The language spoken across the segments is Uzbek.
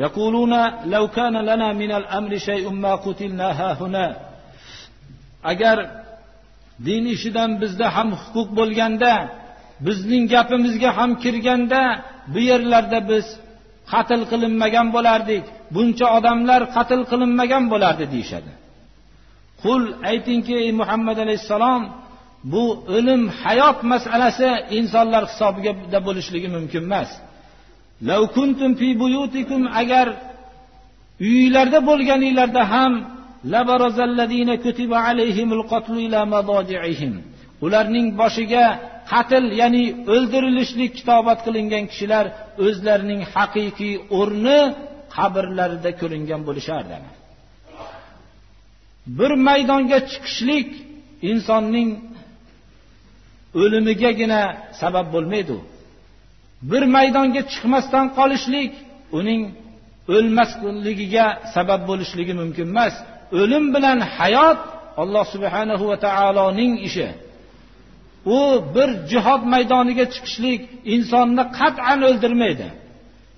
يقولون لو كان لنا من الأمر شيء ما قتلنا هاهنا agar din ishidan bizda ham huquq bo'lganda bizning gapimizga ham kirganda bu yerlarda biz qatl qilinmagan bo'lardik buncha odamlar qatl qilinmagan bo'lardi deyishadi qul aytingki ey muhammad alayhissalom bu o'lim hayot masalasi insonlar hisobiga bo'lishligi mumkin emas Law kuntum fi buyutikum agar uylarda bo'lganinglarda ham ularning boshiga qatl ya'ni o'ldirilishlik kitobat qilingan kishilar o'zlarining haqiqiy o'rni qabrlarida ko'ringan bo'lishardi. Bir maydonga chiqishlik insonning o'limigagina sabab bo'lmaydi. Bir maydonga chiqmasdan qolishlik uning o'lmasligiga sabab bo'lishligi mumkin emas. O'lim bilan hayot alloh subhanahu va taoloning ishi. U bir jihod maydoniga chiqishlik insonni qat'an o'ldirmaydi.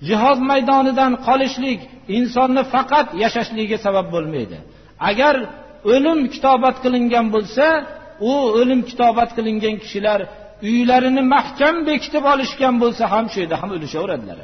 Jihod maydonidan qolishlik insonni faqat yashashligiga sabab bo'lmaydi. Agar o'lim kitobat qilingan bo'lsa u o'lim kitobat qilingan kishilar uylarini mahkam bekitib olishgan bo'lsa ham shu yerda ham o'lishaveradilar